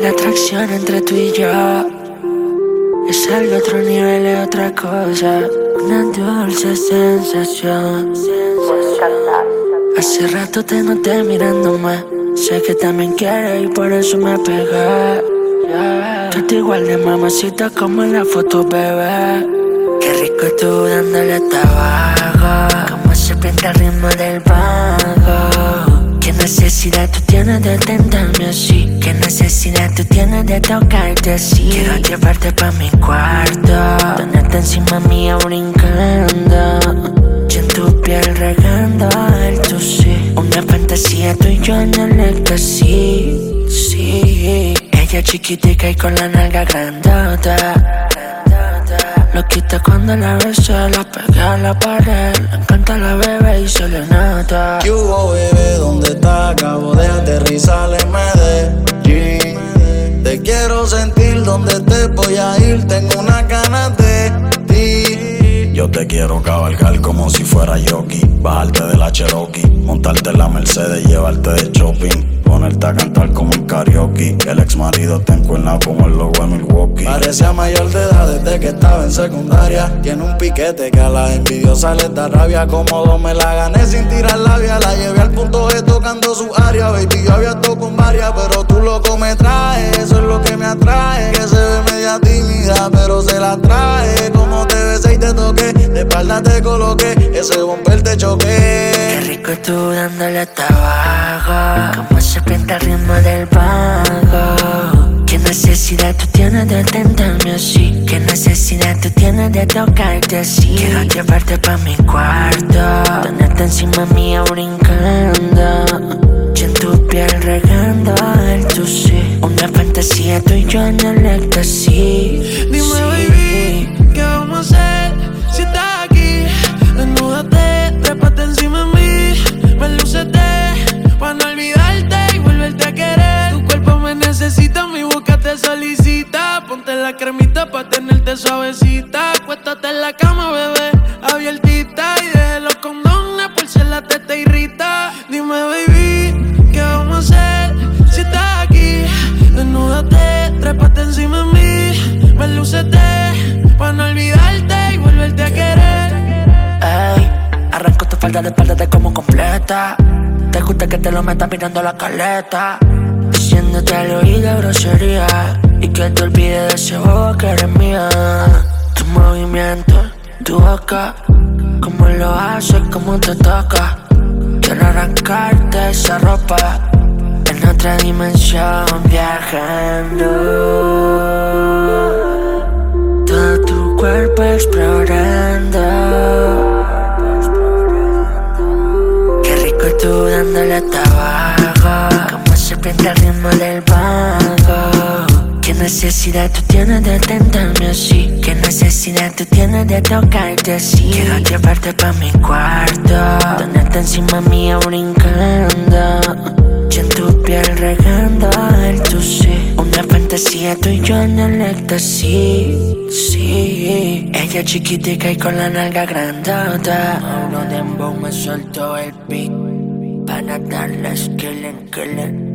La atracción entre tú y yo es algo otro nivel, es otra cosa. Una dulce sensación. Hace rato te noté mirándome. Sé que también quieres y por eso me pegué. Tú estás igual de mamacita como en la foto, bebé. Qué rico tú dándole tabaco. Como se pinta el ritmo del vago. Necesidad tú tienes de tentarme así. Qué necesidad tú tienes de tocarte así. Quiero llevarte pa' mi cuarto. Tenerte encima mía brincando. Y en tu piel regando el sí. Una fantasía tú y yo en el éxtasis. Sí. Ella chiquitica y con la nalga grandota. Lo quita cuando la besa, la pega a la pared. Le encanta la bebé y se le nota. ¿Qué donde te voy a ir. Tengo una ganas de ti. Yo te quiero cabalgar como si fuera jockey. Bajarte de la Cherokee, montarte en la Mercedes, llevarte de shopping. Ponerte a cantar como en karaoke. El ex marido te encuentra como el logo de Milwaukee. Parecía mayor de edad desde que estaba en secundaria. Tiene un piquete que a la envidiosa les da rabia. Cómodo me la gané sin tirar labia. La llevé al punto G tocando su área. Baby, yo había tocado con varias, pero tú loco me traes. Eso es lo que me atrae. Espalda te coloqué. Ese bumper te Qué choqué. rico tú dándole tabaco. Como se pinta el ritmo del vago. Qué necesidad tú tienes de tentarme así. Qué necesidad tú tienes de tocarte así. Quiero llevarte pa' mi cuarto. Tenerte encima mía brincando. Y en tu piel regando el sí. Una fantasía tú y yo en el éxtasis. Cremita para tenerte suavecita. Acuéstate en la cama, bebé, abiertita. Y deje los condones por si la te irrita. Dime, baby, ¿qué vamos a hacer si estás aquí? Desnúdate, trépate encima de mí, melúcete, para no olvidarte y volverte a querer. Ey, arranco tu falda de espalda de como completa. Te gusta que te lo metas mirando la caleta. Diciéndote al oído grosería. Y que te olvides de ese bobo que eres mía. Tu movimiento, tu boca. Cómo lo haces, cómo te toca. Quiero arrancarte esa ropa. En otra dimensión viajando. Todo tu cuerpo explorando. Qué rico tú dándole tabaco. Como se pinta el ritmo del vago. Necesidad tú tienes de tentarme así. Qué necesidad tú tienes de tocarte así. Quiero llevarte pa' mi cuarto. Tenerte encima mía brincando. Y en tu piel regando el tu. Una fantasía tú y yo en el éxtasis. Sí. Ella chiquitica y con la nalga grandota. Uno dembow me soltó el beat. Para darles killing, killing.